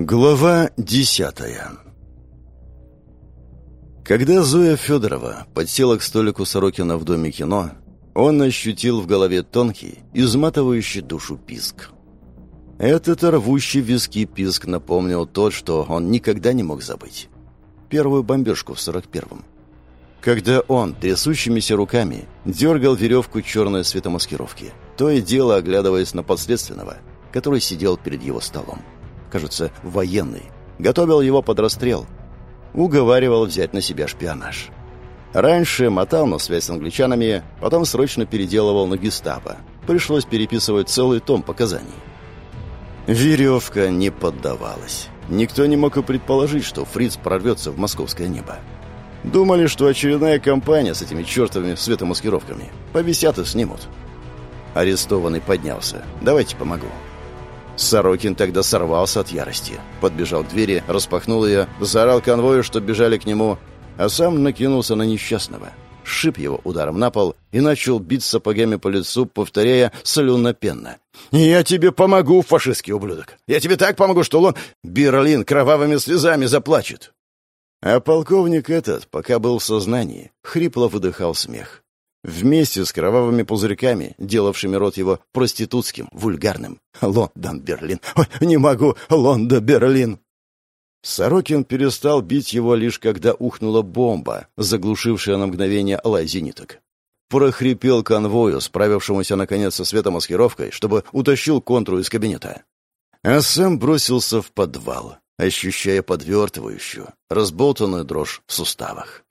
Глава десятая Когда Зоя Федорова подсела к столику Сорокина в Доме кино, он ощутил в голове тонкий, изматывающий душу писк. Этот рвущий виски писк напомнил тот, что он никогда не мог забыть. Первую бомбежку в сорок первом. Когда он трясущимися руками дергал веревку черной светомаскировки, то и дело оглядываясь на подследственного, который сидел перед его столом кажется, военный, готовил его под расстрел. Уговаривал взять на себя шпионаж. Раньше мотал на связь с англичанами, потом срочно переделывал на гестапо. Пришлось переписывать целый том показаний. Веревка не поддавалась. Никто не мог и предположить, что Фриц прорвется в московское небо. Думали, что очередная кампания с этими чертовыми светомаскировками. Повисят и снимут. Арестованный поднялся. «Давайте помогу». Сорокин тогда сорвался от ярости. Подбежал к двери, распахнул ее, заорал конвою, что бежали к нему, а сам накинулся на несчастного. Шип его ударом на пол и начал бить сапогами по лицу, повторяя солюнно-пенно. «Я тебе помогу, фашистский ублюдок! Я тебе так помогу, что он, Берлин, кровавыми слезами заплачет!» А полковник этот, пока был в сознании, хрипло выдыхал смех. Вместе с кровавыми пузырьками, делавшими рот его проститутским, вульгарным. Лондон, Берлин. Ой, не могу, Лондон, Берлин. Сорокин перестал бить его лишь когда ухнула бомба, заглушившая на мгновение лай зениток. Прохрипел конвою, справившемуся наконец со светомаскировкой, чтобы утащил контру из кабинета. А сам бросился в подвал, ощущая подвертывающую, разболтанную дрожь в суставах.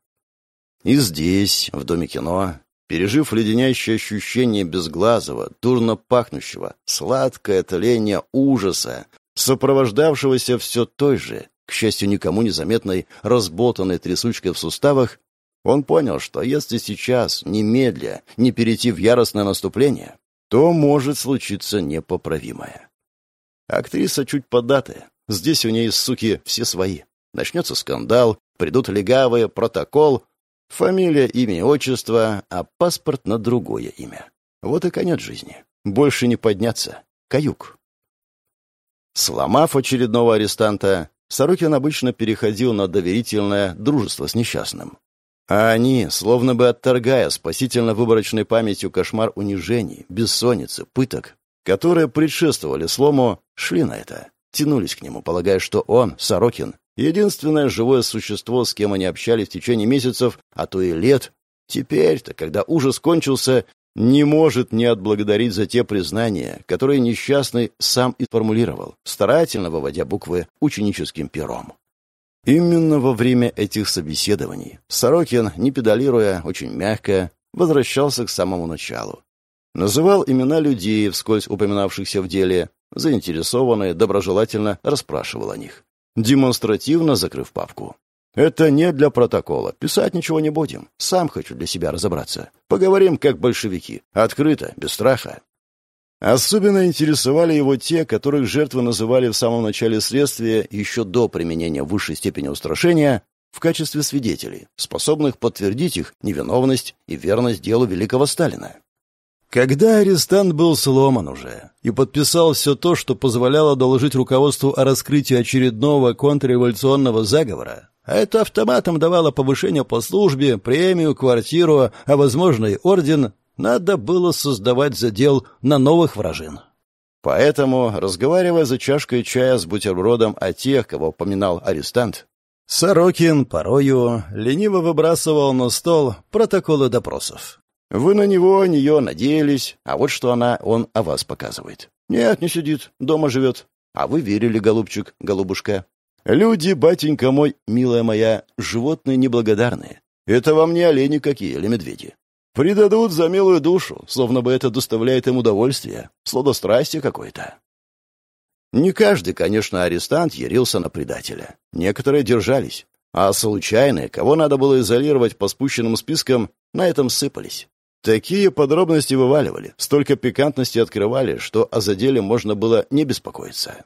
И здесь, в Доме кино, Пережив леденящее ощущение безглазого, дурно пахнущего, сладкое тление ужаса, сопровождавшегося все той же, к счастью, никому незаметной, разболтанной трясучкой в суставах, он понял, что если сейчас, немедля, не перейти в яростное наступление, то может случиться непоправимое. Актриса чуть податая. Здесь у нее, суки, все свои. Начнется скандал, придут легавые, протокол, Фамилия, имя, отчество, а паспорт на другое имя. Вот и конец жизни. Больше не подняться. Каюк. Сломав очередного арестанта, Сорокин обычно переходил на доверительное дружество с несчастным. А они, словно бы отторгая спасительно-выборочной памятью кошмар унижений, бессонницы, пыток, которые предшествовали слому, шли на это, тянулись к нему, полагая, что он, Сорокин, Единственное живое существо, с кем они общались в течение месяцев, а то и лет, теперь-то, когда ужас кончился, не может не отблагодарить за те признания, которые несчастный сам и формулировал, старательно выводя буквы ученическим пером. Именно во время этих собеседований Сорокин, не педалируя, очень мягко, возвращался к самому началу. Называл имена людей, вскользь упоминавшихся в деле, заинтересованные, доброжелательно расспрашивал о них демонстративно закрыв папку. «Это не для протокола. Писать ничего не будем. Сам хочу для себя разобраться. Поговорим, как большевики. Открыто, без страха». Особенно интересовали его те, которых жертвы называли в самом начале следствия, еще до применения высшей степени устрашения, в качестве свидетелей, способных подтвердить их невиновность и верность делу великого Сталина. Когда арестант был сломан уже и подписал все то, что позволяло доложить руководству о раскрытии очередного контрреволюционного заговора, а это автоматом давало повышение по службе, премию, квартиру, а, возможно, и орден, надо было создавать задел на новых вражин. Поэтому, разговаривая за чашкой чая с бутербродом о тех, кого поминал арестант, Сорокин порою лениво выбрасывал на стол протоколы допросов. Вы на него, нее надеялись, а вот что она, он о вас показывает. Нет, не сидит, дома живет. А вы верили, голубчик, голубушка. Люди, батенька мой, милая моя, животные неблагодарные. Это вам не олени какие или медведи. Предадут за милую душу, словно бы это доставляет им удовольствие, сладострастие какое-то. Не каждый, конечно, арестант ярился на предателя. Некоторые держались. А случайные, кого надо было изолировать по спущенным спискам, на этом сыпались. Такие подробности вываливали, столько пикантности открывали, что о заделе можно было не беспокоиться.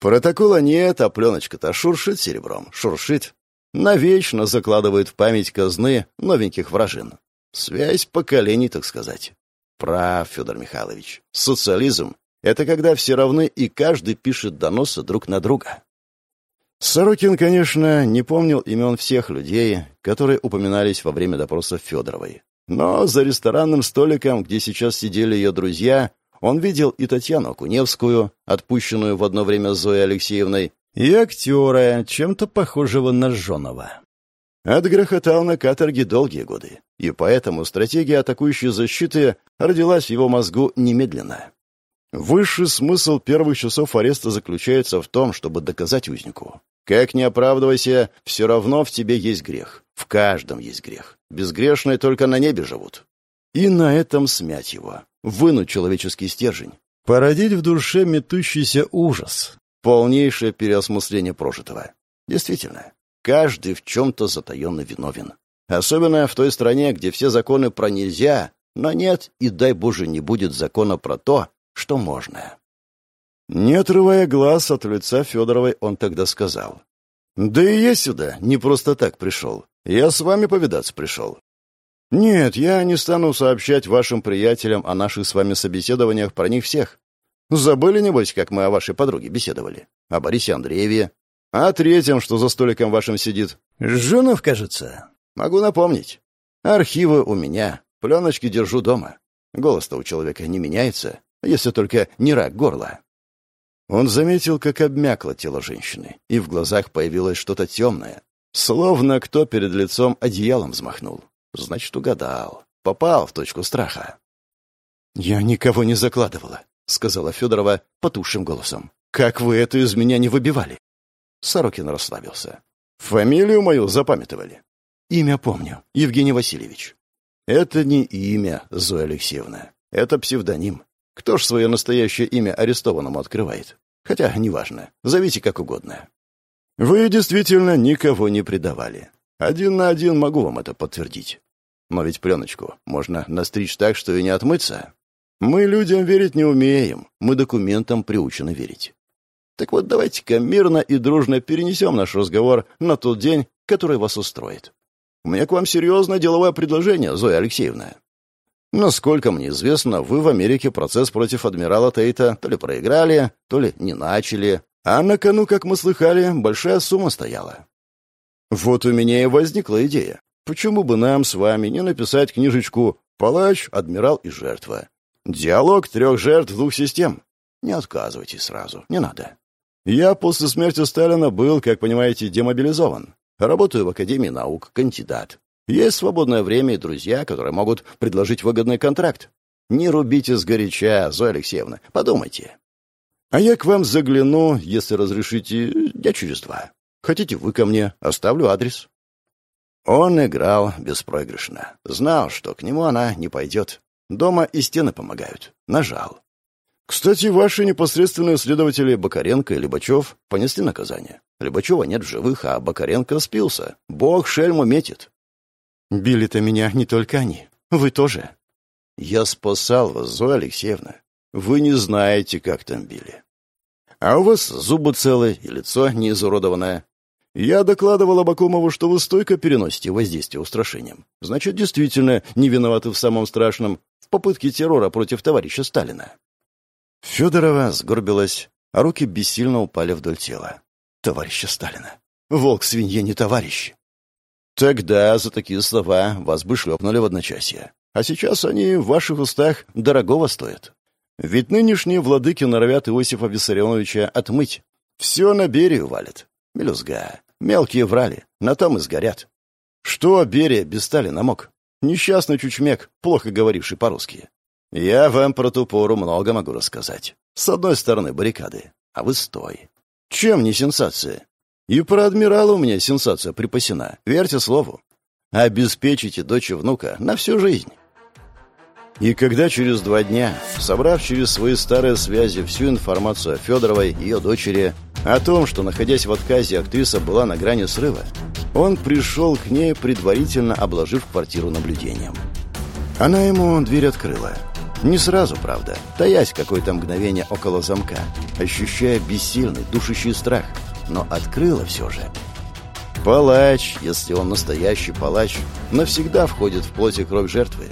Протокола нет, а пленочка-то шуршит серебром, шуршит. Навечно закладывает в память казны новеньких вражин. Связь поколений, так сказать. Прав, Федор Михайлович. Социализм — это когда все равны и каждый пишет доносы друг на друга. Сорокин, конечно, не помнил имен всех людей, которые упоминались во время допроса Федоровой. Но за ресторанным столиком, где сейчас сидели ее друзья, он видел и Татьяну Куневскую, отпущенную в одно время Зоей Алексеевной, и актера, чем-то похожего на Жонова. Отгрохотал на каторге долгие годы, и поэтому стратегия атакующей защиты родилась в его мозгу немедленно. Высший смысл первых часов ареста заключается в том, чтобы доказать узнику. Как не оправдывайся, все равно в тебе есть грех. В каждом есть грех. Безгрешные только на небе живут. И на этом смять его. Вынуть человеческий стержень. Породить в душе метущийся ужас. Полнейшее переосмысление прожитого. Действительно, каждый в чем-то затаенно виновен. Особенно в той стране, где все законы про нельзя, но нет и, дай Боже, не будет закона про то, что можно. Не отрывая глаз от лица Федоровой, он тогда сказал. «Да и я сюда не просто так пришел. Я с вами повидаться пришел. Нет, я не стану сообщать вашим приятелям о наших с вами собеседованиях про них всех. Забыли, небось, как мы о вашей подруге беседовали? О Борисе Андрееве? О третьем, что за столиком вашим сидит? Жунов, кажется. Могу напомнить. Архивы у меня. Пленочки держу дома. Голос-то у человека не меняется, если только не рак горла. Он заметил, как обмякло тело женщины, и в глазах появилось что-то темное, словно кто перед лицом одеялом взмахнул. Значит, угадал. Попал в точку страха. «Я никого не закладывала», — сказала Федорова потухшим голосом. «Как вы это из меня не выбивали?» Сорокин расслабился. «Фамилию мою запамятовали?» «Имя помню. Евгений Васильевич». «Это не имя, Зоя Алексеевна. Это псевдоним. Кто ж свое настоящее имя арестованному открывает? Хотя, неважно. Зовите как угодно. Вы действительно никого не предавали. Один на один могу вам это подтвердить. Но ведь пленочку можно настричь так, что и не отмыться. Мы людям верить не умеем, мы документам приучены верить. Так вот, давайте-ка мирно и дружно перенесем наш разговор на тот день, который вас устроит. У меня к вам серьезное деловое предложение, Зоя Алексеевна. Насколько мне известно, вы в Америке процесс против адмирала Тейта то ли проиграли, то ли не начали, а на кону, как мы слыхали, большая сумма стояла. Вот у меня и возникла идея. Почему бы нам с вами не написать книжечку «Палач, адмирал и жертва»? Диалог трех жертв двух систем. Не отказывайтесь сразу, не надо. Я после смерти Сталина был, как понимаете, демобилизован. Работаю в Академии наук, кандидат. Есть свободное время и друзья, которые могут предложить выгодный контракт. Не рубите сгоряча, Зоя Алексеевна, подумайте. А я к вам загляну, если разрешите, дня через два. Хотите вы ко мне? Оставлю адрес». Он играл беспроигрышно. Знал, что к нему она не пойдет. Дома и стены помогают. Нажал. Кстати, ваши непосредственные следователи Бакаренко и Либачев понесли наказание. Либачева нет в живых, а Бакаренко спился. Бог шельму метит. Били-то меня не только они. Вы тоже. Я спасал вас, Зоя Алексеевна. Вы не знаете, как там били. А у вас зубы целые и лицо не изуродованное. Я докладывал Абакумову, что вы стойко переносите воздействие устрашением. Значит, действительно не виноваты в самом страшном, в попытке террора против товарища Сталина. Федорова сгорбилась, а руки бессильно упали вдоль тела. Товарища Сталина. Волк свинье не товарищ. Тогда за такие слова вас бы шлепнули в одночасье. А сейчас они в ваших устах дорогого стоят. Ведь нынешние владыки норовят Иосифа Виссарионовича отмыть. Все на Берию валят. Мелюзга. Мелкие врали. На том и сгорят. Что Берия без Сталина мог? Несчастный чучмек, плохо говоривший по-русски. Я вам про ту пору много могу рассказать. С одной стороны баррикады, а вы стой. Чем не сенсация? И про адмирала у меня сенсация припасена. Верьте слову. Обеспечите дочь и внука на всю жизнь. И когда через два дня, собрав через свои старые связи всю информацию о Федоровой, ее дочери, о том, что, находясь в отказе, актриса была на грани срыва, он пришел к ней, предварительно обложив квартиру наблюдением. Она ему дверь открыла. Не сразу, правда, таясь какое-то мгновение около замка, ощущая бессильный, душащий страх, но открыла все же. Палач, если он настоящий палач, навсегда входит в плоть и кровь жертвы,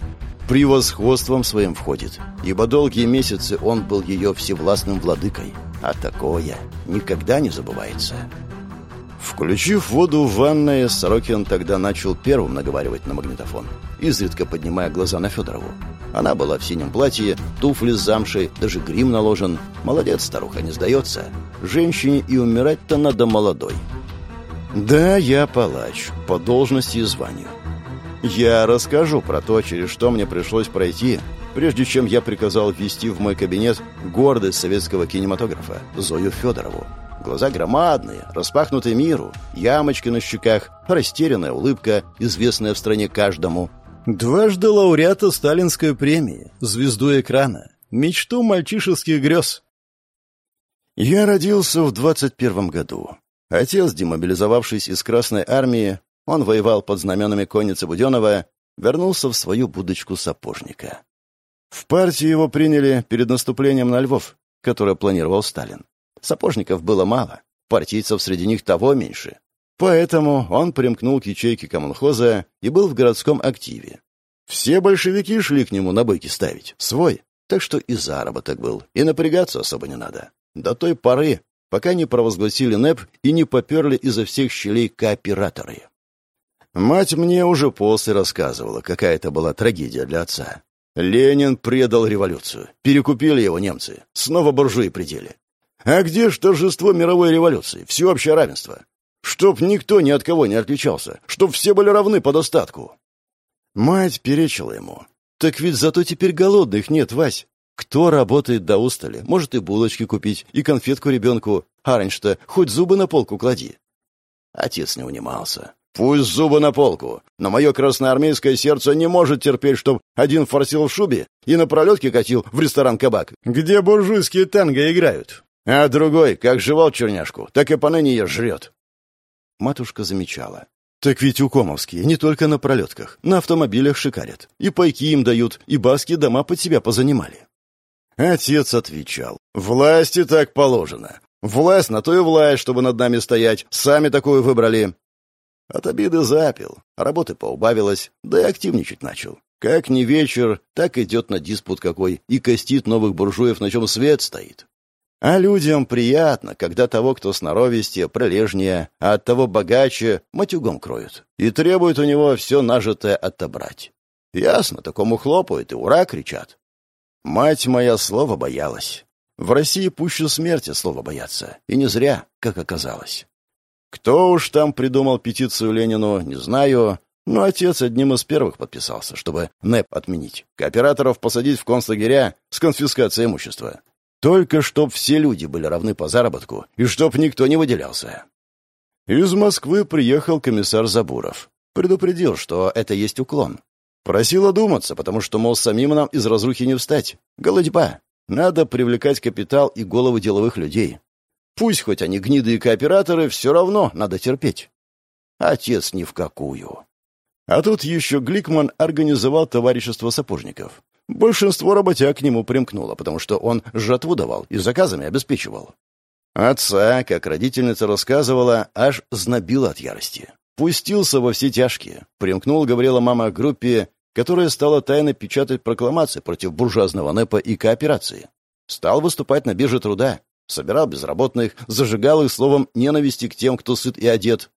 превосходством своим входит, ибо долгие месяцы он был ее всевластным владыкой, а такое никогда не забывается. Включив воду в ванной, Сорокин тогда начал первым наговаривать на магнитофон, изредка поднимая глаза на Федорову. Она была в синем платье, туфли с замшей, даже грим наложен. Молодец, старуха, не сдается. Женщине и умирать-то надо молодой. Да, я палач, по должности и званию. Я расскажу про то, через что мне пришлось пройти, прежде чем я приказал ввести в мой кабинет гордость советского кинематографа Зою Федорову. Глаза громадные, распахнутые миру, ямочки на щеках, растерянная улыбка, известная в стране каждому. Дважды лауреата сталинской премии, звезду экрана, мечту мальчишеских грез. Я родился в 21 году. Отец, демобилизовавшись из Красной армии, он воевал под знаменами конницы Буденова, вернулся в свою будочку сапожника. В партии его приняли перед наступлением на Львов, которое планировал Сталин. Сапожников было мало, партийцев среди них того меньше. Поэтому он примкнул к ячейке коммунхоза и был в городском активе. Все большевики шли к нему на быки ставить, свой. Так что и заработок был, и напрягаться особо не надо. До той поры, пока не провозгласили НЭП и не поперли изо всех щелей кооператоры. Мать мне уже после рассказывала, какая это была трагедия для отца. Ленин предал революцию. Перекупили его немцы. Снова буржуи предели. А где ж торжество мировой революции, всеобщее равенство? Чтоб никто ни от кого не отличался, чтоб все были равны по достатку. Мать перечила ему. Так ведь зато теперь голодных нет, Вась. Кто работает до устали, может и булочки купить, и конфетку ребенку. А раньше-то хоть зубы на полку клади. Отец не унимался. Пусть зубы на полку, но мое красноармейское сердце не может терпеть, чтоб один форсил в шубе и на пролетке катил в ресторан-кабак, где буржуйские танго играют. А другой, как жевал черняшку, так и поныне ее жрет. Матушка замечала. Так ведь у Комовские не только на пролетках, на автомобилях шикарят. И пайки им дают, и баски дома под себя позанимали. Отец отвечал. Власти так положено. Власть на то и власть, чтобы над нами стоять. Сами такую выбрали. От обиды запил. Работы поубавилось, да и активничать начал. Как не вечер, так идет на диспут какой и костит новых буржуев, на чем свет стоит. А людям приятно, когда того, кто сноровистее, прилежнее, а от того богаче, матюгом кроют. И требуют у него все нажитое отобрать. Ясно, такому хлопают и «Ура!» кричат. Мать моя слова боялась. В России пуще смерти слова боятся. И не зря, как оказалось. Кто уж там придумал петицию Ленину, не знаю, но отец одним из первых подписался, чтобы НЭП отменить. Кооператоров посадить в концлагеря с конфискацией имущества. Только чтоб все люди были равны по заработку и чтоб никто не выделялся. Из Москвы приехал комиссар Забуров. Предупредил, что это есть уклон. Просил одуматься, потому что, мол, самим нам из разрухи не встать. Голодьба. Надо привлекать капитал и головы деловых людей. Пусть хоть они гниды и кооператоры, все равно надо терпеть. Отец ни в какую. А тут еще Гликман организовал товарищество сапожников. Большинство работяг к нему примкнуло, потому что он жатву давал и заказами обеспечивал. Отца, как родительница рассказывала, аж знобило от ярости. Пустился во все тяжкие. Примкнул, говорила мама, к группе, которая стала тайно печатать прокламации против буржуазного НЭПа и кооперации. Стал выступать на бирже труда, собирал безработных, зажигал их словом ненависти к тем, кто сыт и одет,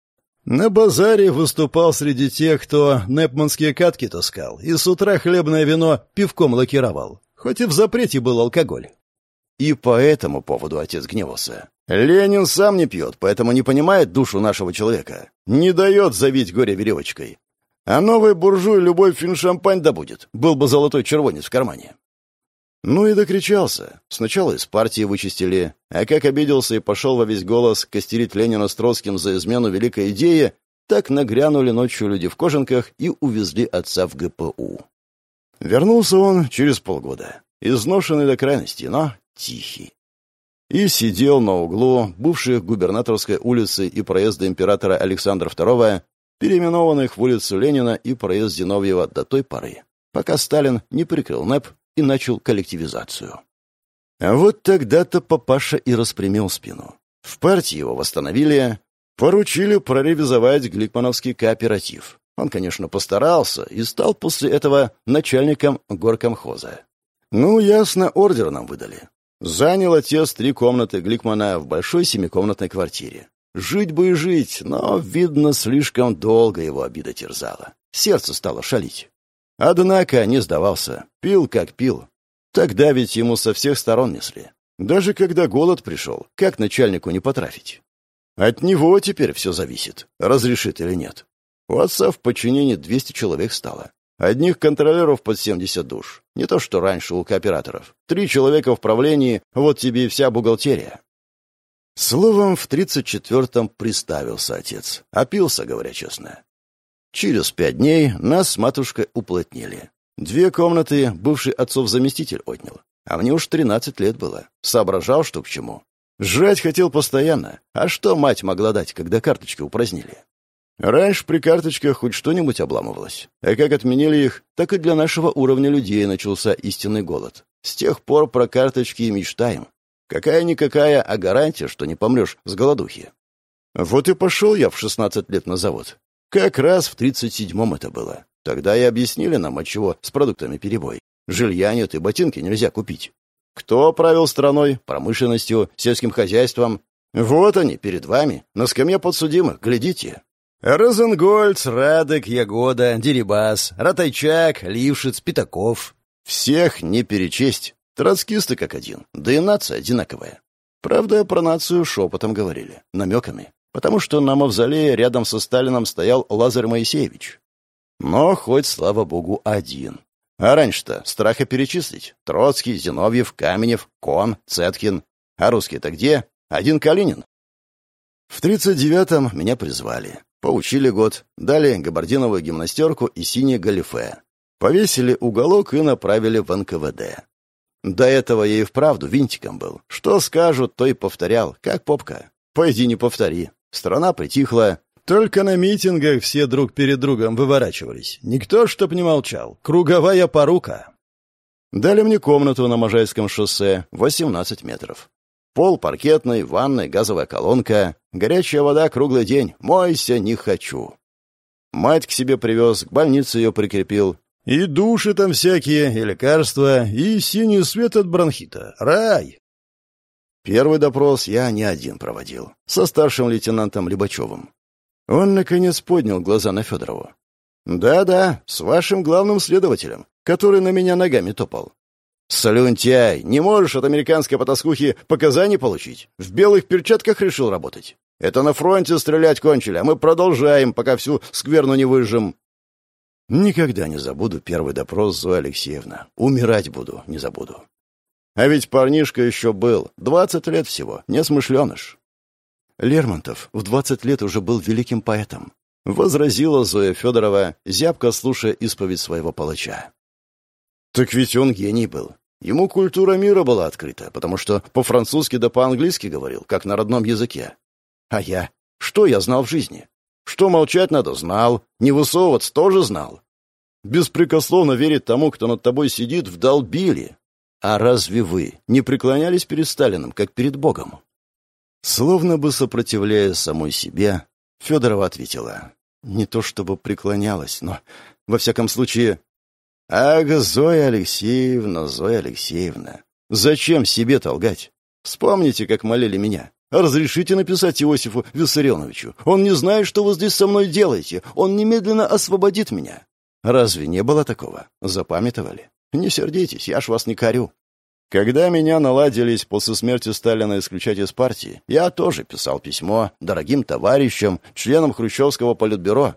на базаре выступал среди тех, кто непманские катки таскал, и с утра хлебное вино пивком лакировал, хоть и в запрете был алкоголь. И по этому поводу отец гневался. Ленин сам не пьет, поэтому не понимает душу нашего человека. Не дает завить горе веревочкой. А новый буржуй любой фин-шампань добудет. Был бы золотой червонец в кармане. Ну и докричался. Сначала из партии вычистили, а как обиделся и пошел во весь голос костерить Ленина с Троцким за измену великой идеи, так нагрянули ночью люди в кожанках и увезли отца в ГПУ. Вернулся он через полгода, изношенный до крайности, но тихий. И сидел на углу бывших губернаторской улицы и проезда императора Александра II, переименованных в улицу Ленина и проезд Зиновьева до той поры, пока Сталин не прикрыл НЭП и начал коллективизацию. А вот тогда-то папаша и распрямил спину. В партии его восстановили, поручили проревизовать Гликмановский кооператив. Он, конечно, постарался и стал после этого начальником горкомхоза. Ну, ясно, ордер нам выдали. Занял отец три комнаты Гликмана в большой семикомнатной квартире. Жить бы и жить, но, видно, слишком долго его обида терзала. Сердце стало шалить. Однако не сдавался. Пил, как пил. Тогда ведь ему со всех сторон несли. Даже когда голод пришел, как начальнику не потрафить? От него теперь все зависит, разрешит или нет. У отца в подчинении 200 человек стало. Одних контролеров под 70 душ. Не то, что раньше у кооператоров. Три человека в правлении, вот тебе и вся бухгалтерия. Словом, в 34-м приставился отец. Опился, говоря честно. Через пять дней нас с матушкой уплотнили. Две комнаты бывший отцов заместитель отнял. А мне уж 13 лет было. Соображал, что к чему. Жрать хотел постоянно. А что мать могла дать, когда карточки упразднили? Раньше при карточках хоть что-нибудь обламывалось. А как отменили их, так и для нашего уровня людей начался истинный голод. С тех пор про карточки и мечтаем. Какая-никакая, а гарантия, что не помрешь с голодухи. Вот и пошел я в 16 лет на завод. Как раз в 37-м это было. Тогда и объяснили нам, отчего с продуктами перебой. Жилья нет и ботинки нельзя купить. Кто правил страной, промышленностью, сельским хозяйством? Вот они, перед вами, на скамье подсудимых, глядите. Розенгольц, Радек, Ягода, Дерибас, Ратайчак, Лившиц, Пятаков. Всех не перечесть. Троцкисты как один, да и нация одинаковая. Правда, про нацию шепотом говорили, намеками, потому что на мавзолее рядом со Сталином стоял Лазарь Моисеевич. Но хоть, слава богу, один. А раньше-то страха перечислить. Троцкий, Зиновьев, Каменев, Кон, Цеткин. А русские-то где? Один Калинин. В 39-м меня призвали. Поучили год, дали габардиновую гимнастерку и синее галифе. Повесили уголок и направили в НКВД. До этого я и вправду винтиком был. Что скажут, то и повторял, как попка. Пойди не повтори. Страна притихла, только на митингах все друг перед другом выворачивались. Никто чтоб не молчал. Круговая порука. Дали мне комнату на Можайском шоссе, 18 метров. Пол паркетный, ванная, газовая колонка, горячая вода круглый день. Мойся не хочу. Мать к себе привез, к больнице ее прикрепил. И души там всякие, и лекарства, и синий свет от бронхита. Рай! Первый допрос я не один проводил. Со старшим лейтенантом Либачевым. Он, наконец, поднял глаза на Федорову. «Да-да, с вашим главным следователем, который на меня ногами топал». «Слюнтяй, не можешь от американской потаскухи показаний получить? В белых перчатках решил работать? Это на фронте стрелять кончили, а мы продолжаем, пока всю скверну не выжжем». Никогда не забуду первый допрос Зои Алексеевна. Умирать буду, не забуду. А ведь парнишка еще был, двадцать лет всего, несмышленыш. Лермонтов в двадцать лет уже был великим поэтом, возразила Зоя Федорова, зябко слушая исповедь своего палача. Так ведь он гений был. Ему культура мира была открыта, потому что по-французски да по-английски говорил, как на родном языке. А я? Что я знал в жизни? Что молчать надо, знал. Не высовываться тоже знал. Беспрекословно верить тому, кто над тобой сидит, вдолбили. А разве вы не преклонялись перед Сталиным, как перед Богом? Словно бы сопротивляясь самой себе, Федорова ответила. Не то чтобы преклонялась, но, во всяком случае... Ах, Зоя Алексеевна, Зоя Алексеевна, зачем себе толгать? Вспомните, как молили меня. Разрешите написать Иосифу Виссарионовичу. Он не знает, что вы здесь со мной делаете. Он немедленно освободит меня. Разве не было такого? Запамятовали? Не сердитесь, я ж вас не корю. Когда меня наладились после смерти Сталина исключать из партии, я тоже писал письмо дорогим товарищам, членам Хрущевского политбюро.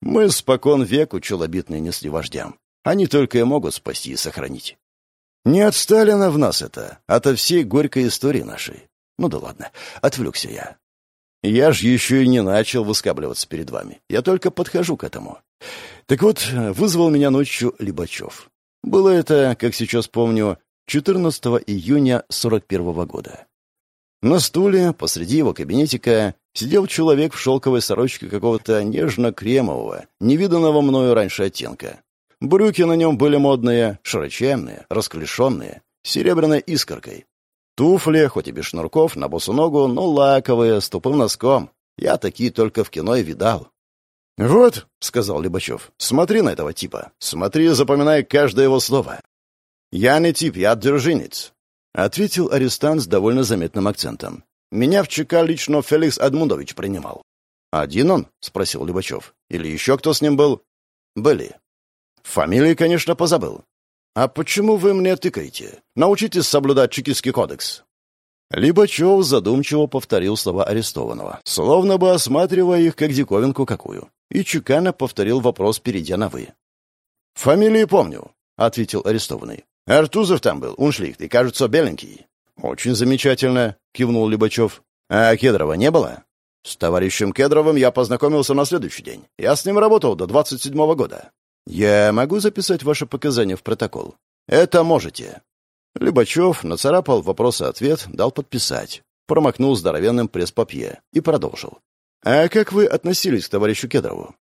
Мы спокон веку челобитные несли вождям. Они только и могут спасти и сохранить. Не от Сталина в нас это, а от всей горькой истории нашей. Ну да ладно, отвлекся я. Я ж еще и не начал выскабливаться перед вами. Я только подхожу к этому. Так вот, вызвал меня ночью Либачев. Было это, как сейчас помню, 14 июня 41 года. На стуле посреди его кабинетика сидел человек в шелковой сорочке какого-то нежно-кремового, невиданного мною раньше оттенка. Брюки на нем были модные, широченные, расклешенные, с серебряной искоркой. Туфли, хоть и без шнурков, на босу ногу, но лаковые, с тупым носком. Я такие только в кино и видал. «Вот», — сказал Либачев, — «смотри на этого типа. Смотри, запоминай каждое его слово. «Я не тип, я держинец», — ответил арестант с довольно заметным акцентом. Меня в ЧК лично Феликс Адмундович принимал». «Один он?» — спросил Любачев. «Или еще кто с ним был?» «Были». «Фамилии, конечно, позабыл». «А почему вы мне тыкаете? Научитесь соблюдать чекистский кодекс». Либачев задумчиво повторил слова арестованного, словно бы осматривая их как диковинку какую, и чеканно повторил вопрос, перейдя на «вы». «Фамилии помню», — ответил арестованный. «Артузов там был, уншлихт, и, кажется, беленький». «Очень замечательно», — кивнул Либачев. «А Кедрова не было?» «С товарищем Кедровым я познакомился на следующий день. Я с ним работал до 27-го года. Я могу записать ваши показания в протокол?» «Это можете». Любачев нацарапал вопрос-ответ, дал подписать, промокнул здоровенным пресс-папье и продолжил. «А как вы относились к товарищу Кедрову?»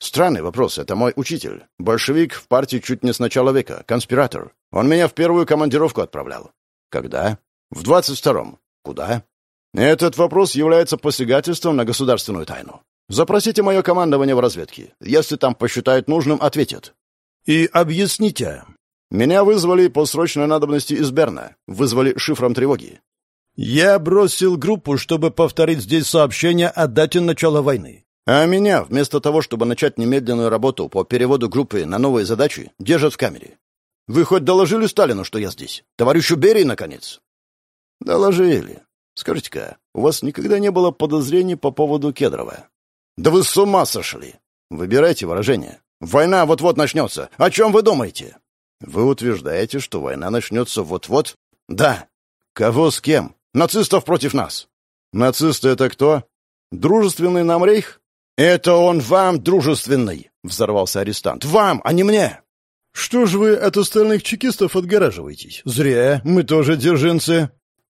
«Странный вопрос. Это мой учитель. Большевик в партии чуть не с начала века. Конспиратор. Он меня в первую командировку отправлял». «Когда?» «В двадцать втором». «Куда?» «Этот вопрос является посягательством на государственную тайну. Запросите мое командование в разведке. Если там посчитают нужным, ответят». «И объясните». «Меня вызвали по срочной надобности из Берна. Вызвали шифром тревоги. Я бросил группу, чтобы повторить здесь сообщение о дате начала войны. А меня, вместо того, чтобы начать немедленную работу по переводу группы на новые задачи, держат в камере. Вы хоть доложили Сталину, что я здесь? Товарищу Берии, наконец? Доложили. Скажите-ка, у вас никогда не было подозрений по поводу Кедрова? Да вы с ума сошли! Выбирайте выражение. Война вот-вот начнется. О чем вы думаете? Вы утверждаете, что война начнется вот-вот? Да. Кого с кем? Нацистов против нас. Нацисты — это кто? Дружественный нам рейх? Это он вам дружественный, — взорвался арестант. Вам, а не мне. Что ж вы от остальных чекистов отгораживаетесь? Зря, мы тоже держинцы.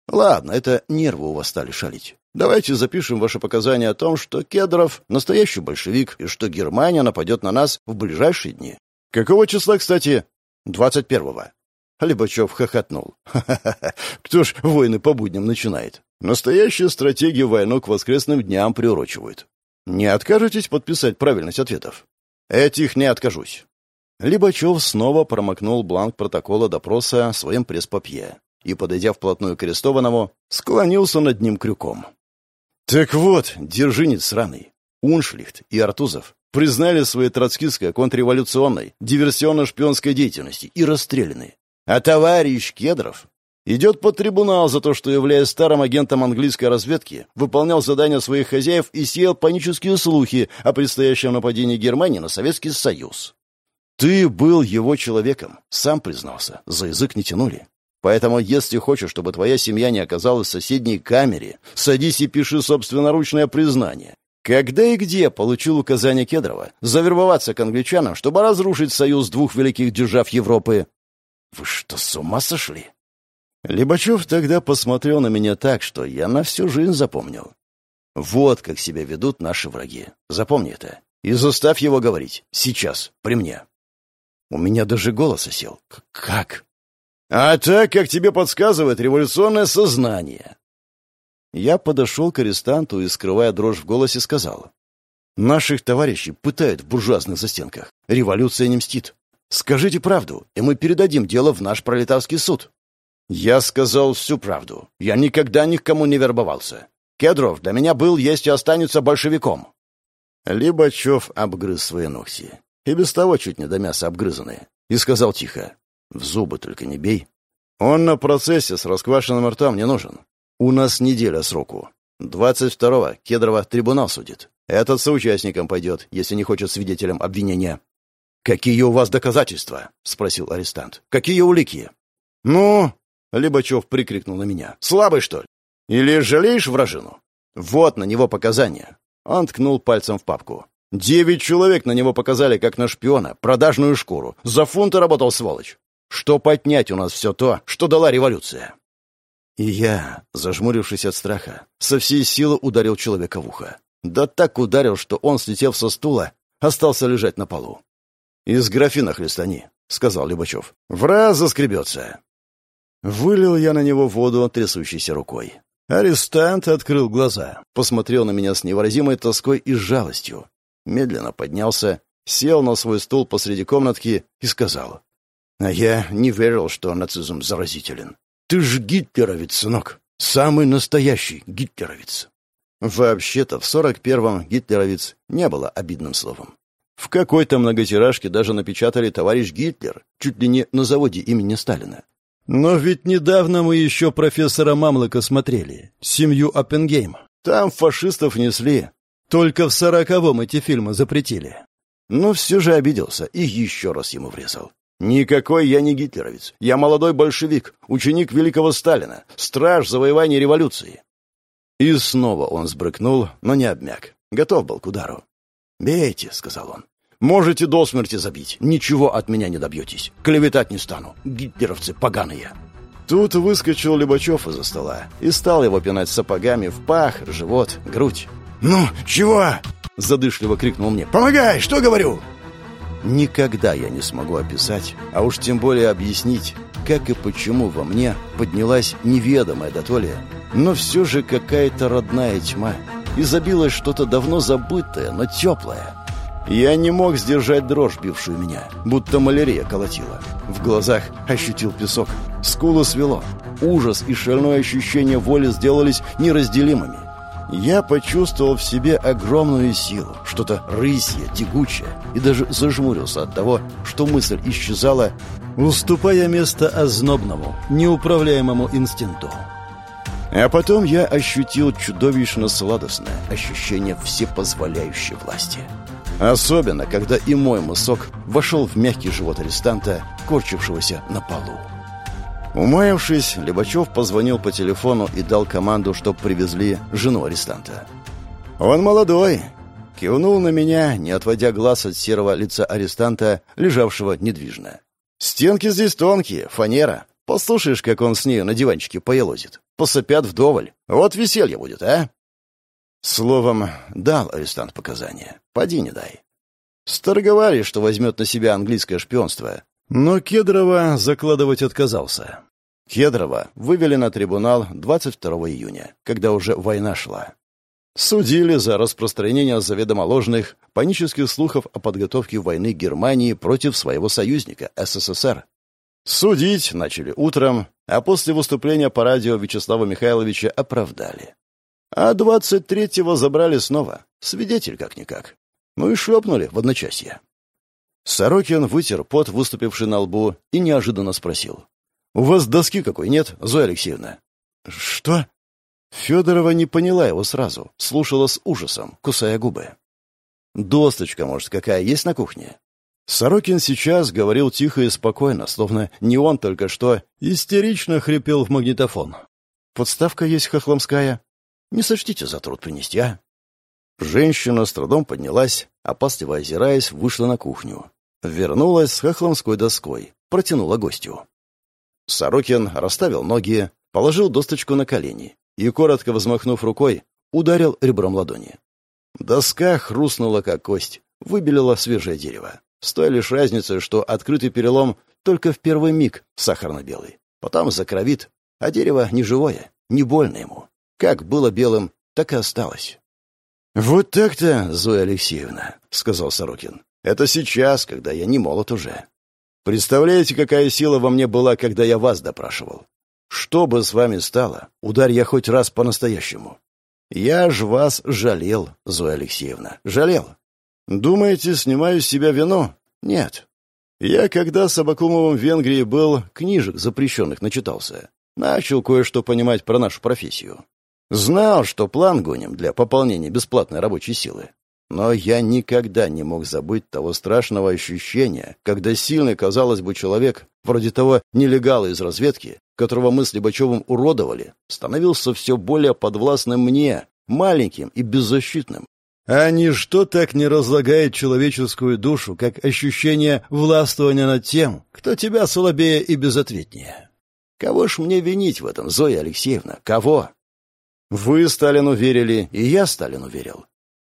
Ладно, это нервы у вас стали шалить. Давайте запишем ваши показания о том, что Кедров — настоящий большевик, и что Германия нападет на нас в ближайшие дни. Какого числа, кстати? Двадцать первого. Либачев хохотнул. «Ха-ха-ха! Кто ж войны по будням начинает? Настоящая стратегия войну к воскресным дням приурочивает. Не откажетесь подписать правильность ответов? Этих не откажусь». Либачев снова промокнул бланк протокола допроса своим пресс-папье и, подойдя вплотную к арестованному, склонился над ним крюком. «Так вот, держинец сраный, Уншлихт и Артузов признали своей троцкистской контрреволюционной диверсионно-шпионской деятельности и расстреляны. А товарищ Кедров идет под трибунал за то, что, являясь старым агентом английской разведки, выполнял задания своих хозяев и сеял панические слухи о предстоящем нападении Германии на Советский Союз. Ты был его человеком, сам признался, за язык не тянули. Поэтому, если хочешь, чтобы твоя семья не оказалась в соседней камере, садись и пиши собственноручное признание. Когда и где получил указание Кедрова завербоваться к англичанам, чтобы разрушить союз двух великих держав Европы? Вы что, с ума сошли? Либачев тогда посмотрел на меня так, что я на всю жизнь запомнил. Вот как себя ведут наши враги. Запомни это. И заставь его говорить. Сейчас, при мне. У меня даже голос осел. Как? А так, как тебе подсказывает революционное сознание. Я подошел к арестанту и, скрывая дрожь в голосе, сказал. Наших товарищей пытают в буржуазных застенках. Революция не мстит. Скажите правду, и мы передадим дело в наш пролетарский суд». Я сказал всю правду. Я никогда ни к кому не вербовался. Кедров для меня был, есть и останется большевиком. Либачев обгрыз свои ногти. И без того чуть не до мяса обгрызанные. И сказал тихо. «В зубы только не бей. Он на процессе с расквашенным ртом не нужен. У нас неделя сроку. Двадцать второго Кедрова трибунал судит. Этот соучастником пойдет, если не хочет свидетелем обвинения. «Какие у вас доказательства?» — спросил арестант. «Какие улики?» «Ну...» — Либачев прикрикнул на меня. «Слабый, что ли? Или жалеешь вражину?» «Вот на него показания». Он ткнул пальцем в папку. «Девять человек на него показали, как на шпиона, продажную шкуру. За фунты работал сволочь. Что поднять у нас все то, что дала революция?» И я, зажмурившись от страха, со всей силы ударил человека в ухо. Да так ударил, что он, слетев со стула, остался лежать на полу. «Из графина хлестани», — сказал Любачев. «В раз заскребется». Вылил я на него воду трясущейся рукой. Арестант открыл глаза, посмотрел на меня с невыразимой тоской и жалостью. Медленно поднялся, сел на свой стул посреди комнатки и сказал. «А я не верил, что нацизм заразителен. Ты ж гитлеровец, сынок. Самый настоящий гитлеровец. Вообще-то в 41-м гитлеровец не было обидным словом. В какой-то многотиражке даже напечатали «Товарищ Гитлер», чуть ли не на заводе имени Сталина. Но ведь недавно мы еще профессора Мамлыка смотрели, «Семью Оппенгейм». Там фашистов несли. Только в сороковом эти фильмы запретили. Но все же обиделся и еще раз ему врезал. «Никакой я не гитлеровец. Я молодой большевик, ученик великого Сталина, страж завоевания революции». И снова он сбрыкнул, но не обмяк. Готов был к удару. «Бейте», — сказал он. «Можете до смерти забить. Ничего от меня не добьетесь. Клеветать не стану. Гитлеровцы поганые». Тут выскочил Лебачев из-за стола и стал его пинать сапогами в пах, живот, грудь. «Ну, чего?» — задышливо крикнул мне. «Помогай! Что говорю?» Никогда я не смогу описать, а уж тем более объяснить, как и почему во мне поднялась неведомая дотоле, но все же какая-то родная тьма, и забилось что-то давно забытое, но теплое. Я не мог сдержать дрожь, бившую меня, будто малярия колотила. В глазах ощутил песок, скулы свело. Ужас и шальное ощущение воли сделались неразделимыми. Я почувствовал в себе огромную силу, что-то рысье, тягучее, и даже зажмурился от того, что мысль исчезала, уступая место ознобному, неуправляемому инстинкту. А потом я ощутил чудовищно сладостное ощущение всепозволяющей власти. Особенно, когда и мой мысок вошел в мягкий живот арестанта, корчившегося на полу. Умаявшись, Лебачев позвонил по телефону и дал команду, чтобы привезли жену арестанта. «Он молодой!» Кивнул на меня, не отводя глаз от серого лица арестанта, лежавшего недвижно. «Стенки здесь тонкие, фанера. Послушаешь, как он с нею на диванчике поелозит. Посыпят вдоволь. Вот веселье будет, а?» Словом, дал арестант показания. Поди не дай. Сторговали, что возьмет на себя английское шпионство. Но Кедрова закладывать отказался. Кедрова вывели на трибунал 22 июня, когда уже война шла. Судили за распространение заведомо ложных, панических слухов о подготовке войны Германии против своего союзника СССР. Судить начали утром, а после выступления по радио Вячеслава Михайловича оправдали. А 23-го забрали снова. Свидетель как-никак. Ну и шлепнули в одночасье. Сорокин вытер пот, выступивший на лбу, и неожиданно спросил. «У вас доски какой нет, Зоя Алексеевна?» «Что?» Федорова не поняла его сразу, слушала с ужасом, кусая губы. «Досточка, может, какая есть на кухне?» Сорокин сейчас говорил тихо и спокойно, словно не он только что истерично хрипел в магнитофон. «Подставка есть хохломская. Не сочтите за труд принести, а?» Женщина с трудом поднялась, опасливо озираясь, вышла на кухню. Вернулась с хохломской доской, протянула гостю. Сорокин расставил ноги, положил досточку на колени и, коротко взмахнув рукой, ударил ребром ладони. Доска хрустнула, как кость, выбелила свежее дерево. С той лишь разницей, что открытый перелом только в первый миг сахарно-белый. Потом закровит, а дерево не живое, не больно ему. Как было белым, так и осталось. «Вот так-то, Зоя Алексеевна», — сказал Сорокин. «Это сейчас, когда я не молод уже. Представляете, какая сила во мне была, когда я вас допрашивал? Что бы с вами стало, ударь я хоть раз по-настоящему. Я ж вас жалел, Зоя Алексеевна, жалел. Думаете, снимаю с себя вину? Нет. Я, когда с Абакумовым в Венгрии был, книжек запрещенных начитался. Начал кое-что понимать про нашу профессию. Знал, что план гоним для пополнения бесплатной рабочей силы. Но я никогда не мог забыть того страшного ощущения, когда сильный, казалось бы, человек, вроде того нелегала из разведки, которого мы с Либачевым уродовали, становился все более подвластным мне, маленьким и беззащитным. А ничто так не разлагает человеческую душу, как ощущение властвования над тем, кто тебя слабее и безответнее. Кого ж мне винить в этом, Зоя Алексеевна? Кого? Вы Сталину верили, и я Сталину верил.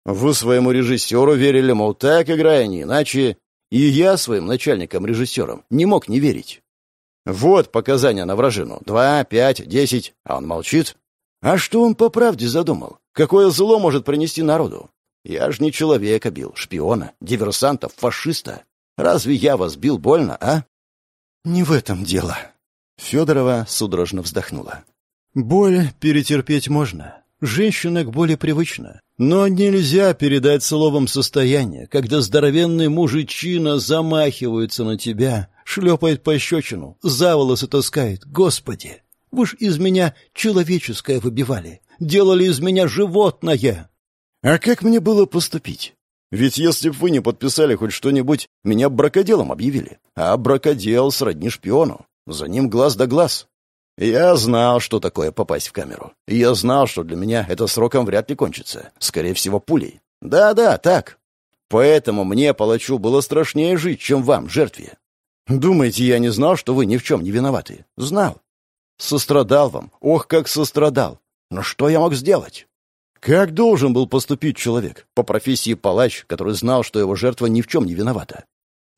Вы своему режиссеру верили, мол, так играя, не иначе. И я своим начальникам-режиссерам не мог не верить. Вот показания на вражину. Два, пять, десять. А он молчит. А что он по правде задумал? Какое зло может принести народу? Я ж не человека бил, шпиона, диверсанта, фашиста. Разве я вас бил больно, а? Не в этом дело. Федорова судорожно вздохнула. Боль перетерпеть можно. Женщина к боли привычна. Но нельзя передать словом состояние, когда здоровенный мужичина замахивается на тебя, шлепает пощечину, за волосы таскает. Господи, вы ж из меня человеческое выбивали, делали из меня животное. А как мне было поступить? Ведь если б вы не подписали хоть что-нибудь, меня бракоделом объявили. А бракодел сродни шпиону. За ним глаз да глаз. Я знал, что такое попасть в камеру. Я знал, что для меня это сроком вряд ли кончится. Скорее всего, пулей. Да-да, так. Поэтому мне, палачу, было страшнее жить, чем вам, жертве. Думаете, я не знал, что вы ни в чем не виноваты? Знал. Сострадал вам. Ох, как сострадал. Но что я мог сделать? Как должен был поступить человек, по профессии палач, который знал, что его жертва ни в чем не виновата?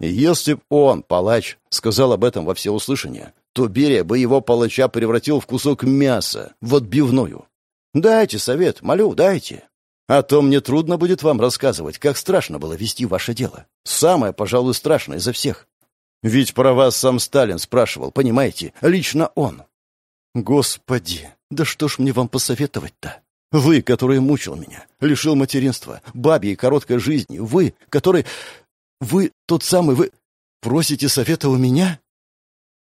если б он, палач, сказал об этом во всеуслышание, то Берия бы его палача превратил в кусок мяса, в отбивную. Дайте совет, молю, дайте. А то мне трудно будет вам рассказывать, как страшно было вести ваше дело. Самое, пожалуй, страшное из-за всех. Ведь про вас сам Сталин спрашивал, понимаете, лично он. Господи, да что ж мне вам посоветовать-то? Вы, который мучил меня, лишил материнства, бабьей короткой жизни, вы, который... Вы тот самый, вы... Просите совета у меня?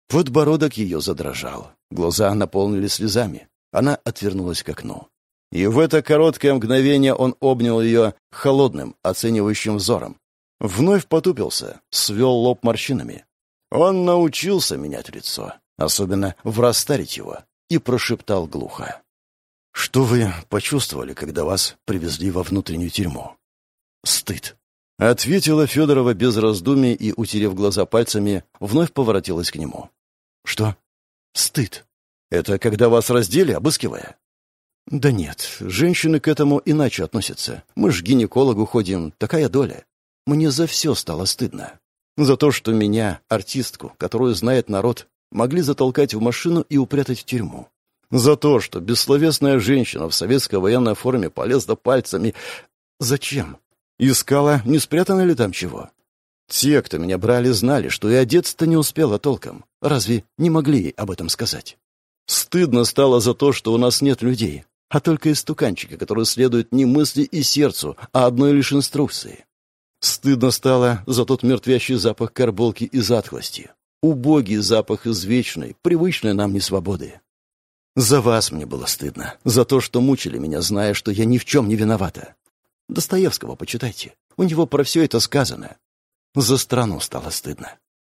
Подбородок ее задрожал. Глаза наполнились слезами. Она отвернулась к окну. И в это короткое мгновение он обнял ее холодным, оценивающим взором. Вновь потупился, свел лоб морщинами. Он научился менять лицо, особенно врастарить его, и прошептал глухо. «Что вы почувствовали, когда вас привезли во внутреннюю тюрьму?» «Стыд», — ответила Федорова без раздумий и, утерев глаза пальцами, вновь поворотилась к нему. «Что?» «Стыд. Это когда вас раздели, обыскивая?» «Да нет, женщины к этому иначе относятся. Мы ж к гинекологу ходим, такая доля. Мне за все стало стыдно. За то, что меня, артистку, которую знает народ, могли затолкать в машину и упрятать в тюрьму. За то, что бессловесная женщина в советской военной форме полезла пальцами. Зачем? Искала, не спрятано ли там чего? Те, кто меня брали, знали, что и одеться-то не успела толком. Разве не могли об этом сказать? Стыдно стало за то, что у нас нет людей, а только истуканчика, который следует не мысли и сердцу, а одной лишь инструкции. Стыдно стало за тот мертвящий запах карболки и затхлости. Убогий запах извечной, привычной нам несвободы. За вас мне было стыдно. За то, что мучили меня, зная, что я ни в чем не виновата. Достоевского почитайте. У него про все это сказано. За страну стало стыдно.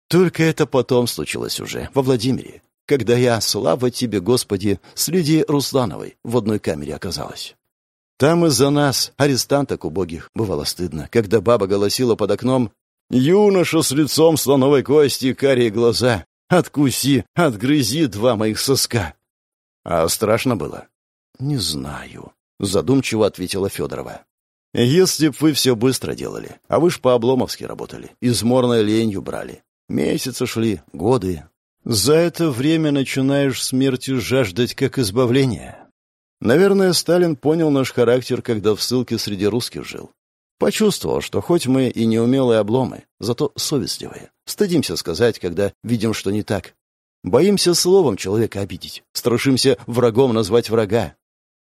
Только это потом случилось уже, во Владимире, когда я, слава тебе, Господи, с Лидией Руслановой в одной камере оказалась. Там из-за нас, арестанток убогих, бывало стыдно, когда баба голосила под окном «Юноша с лицом слоновой кости, карие глаза, откуси, отгрызи два моих соска». А страшно было? «Не знаю», — задумчиво ответила Федорова. «Если б вы все быстро делали, а вы ж по-обломовски работали, изморной ленью брали. Месяцы шли, годы. За это время начинаешь смертью жаждать как избавления. Наверное, Сталин понял наш характер, когда в ссылке среди русских жил. Почувствовал, что хоть мы и неумелые обломы, зато совестливые. Стыдимся сказать, когда видим, что не так. Боимся словом человека обидеть, страшимся врагом назвать врага.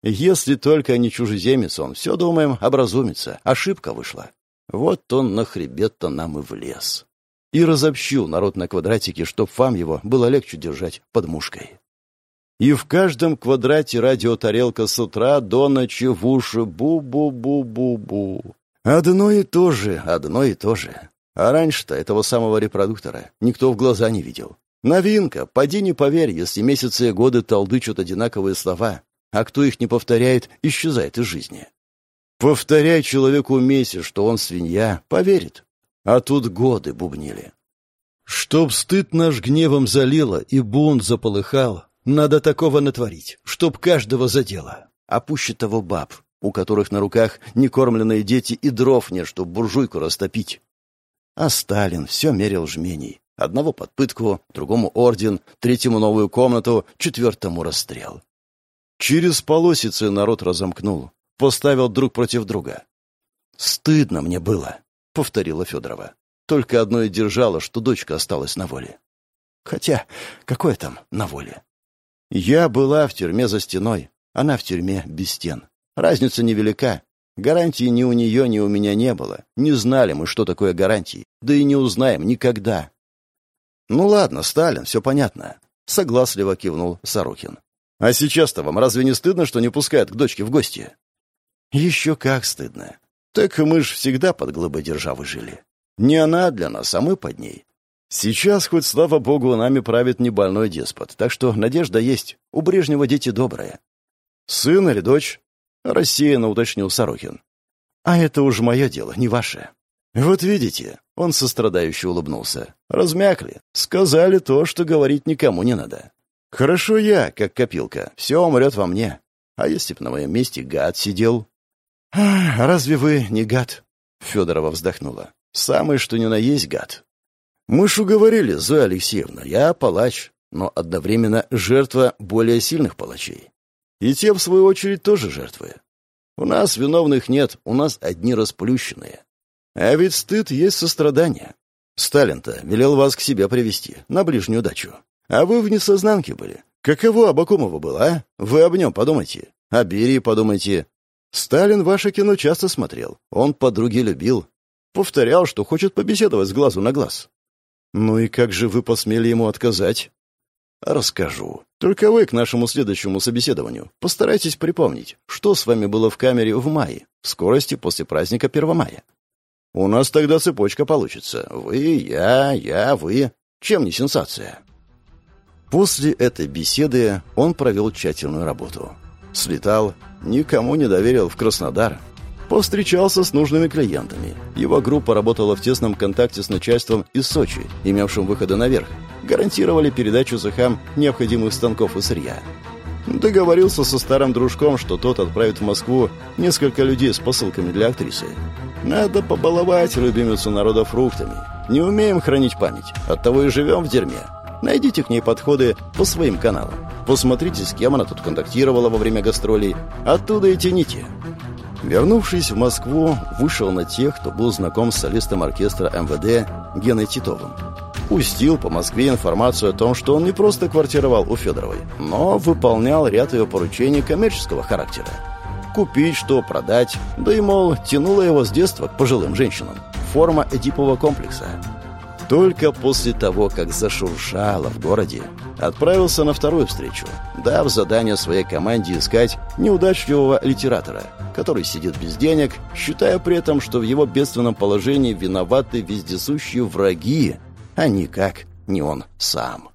Если только не чужеземец он, все, думаем, образумится. Ошибка вышла. Вот он на хребет-то нам и влез. И разобщил народ на квадратике, чтоб фам его было легче держать под мушкой. И в каждом квадрате радиотарелка с утра до ночи в уши бу-бу-бу-бу-бу. Одно и то же, одно и то же. А раньше-то этого самого репродуктора никто в глаза не видел. Новинка, поди не поверь, если месяцы и годы толдычат одинаковые слова, а кто их не повторяет, исчезает из жизни. Повторяй человеку месяц, что он свинья, поверит. А тут годы бубнили. Чтоб стыд наш гневом залило и бунт заполыхал, надо такого натворить, чтоб каждого задело. А пуще того баб, у которых на руках некормленные дети и дров нет, чтоб буржуйку растопить. А Сталин все мерил жменей. Одного под пытку, другому орден, третьему новую комнату, четвертому расстрел. Через полосицы народ разомкнул, поставил друг против друга. «Стыдно мне было», — повторила Федорова. «Только одно и держало, что дочка осталась на воле». Хотя, какое там на воле? Я была в тюрьме за стеной, она в тюрьме без стен. Разница невелика. Гарантии ни у нее, ни у меня не было. Не знали мы, что такое гарантии. Да и не узнаем никогда. Ну ладно, Сталин, все понятно. Согласливо кивнул Сорокин. А сейчас-то вам разве не стыдно, что не пускают к дочке в гости? Еще как стыдно. Так мы ж всегда под глыбой державы жили. Не она для нас, а мы под ней. Сейчас, хоть слава богу, нами правит не больной деспот, так что надежда есть. У Брежнева дети добрые. Сын или дочь? Рассеянно уточнил Сорокин. А это уж мое дело, не ваше. Вот видите, он сострадающе улыбнулся. Размякли. Сказали то, что говорить никому не надо. Хорошо я, как копилка. Все умрет во мне. А если б на моем месте гад сидел? Разве вы не гад? Федорова вздохнула. Самый что ни на есть гад. Мы ж уговорили, Зоя Алексеевна, я палач, но одновременно жертва более сильных палачей. И те, в свою очередь, тоже жертвы. У нас виновных нет, у нас одни расплющенные. А ведь стыд есть сострадание. Сталин-то велел вас к себе привести на ближнюю дачу. А вы в несознанке были. Каково Абакумова было, а? Вы об нем подумайте. О Берии подумайте. Сталин ваше кино часто смотрел. Он подруги любил. Повторял, что хочет побеседовать с глазу на глаз. Ну и как же вы посмели ему отказать? Расскажу. Только вы к нашему следующему собеседованию постарайтесь припомнить, что с вами было в камере в мае, в скорости после праздника 1 мая. У нас тогда цепочка получится. Вы, я, я, вы. Чем не сенсация? После этой беседы он провел тщательную работу. Слетал, никому не доверил в Краснодар, Повстречался с нужными клиентами. Его группа работала в тесном контакте с начальством из Сочи, имевшим выходы наверх. Гарантировали передачу цехам необходимых станков и сырья. Договорился со старым дружком, что тот отправит в Москву несколько людей с посылками для актрисы. Надо побаловать любимицу народа фруктами. Не умеем хранить память, оттого и живем в дерьме. Найдите к ней подходы по своим каналам. Посмотрите, с кем она тут контактировала во время гастролей. Оттуда и тяните. Вернувшись в Москву, вышел на тех, кто был знаком с солистом оркестра МВД Геной Титовым. Пустил по Москве информацию о том, что он не просто квартировал у Федоровой, но выполнял ряд ее поручений коммерческого характера. Купить что, продать, да и, мол, тянуло его с детства к пожилым женщинам. Форма эдипового комплекса. Только после того, как зашуршало в городе, отправился на вторую встречу, дав задание своей команде искать неудачливого литератора, который сидит без денег, считая при этом, что в его бедственном положении виноваты вездесущие враги, а никак не он сам.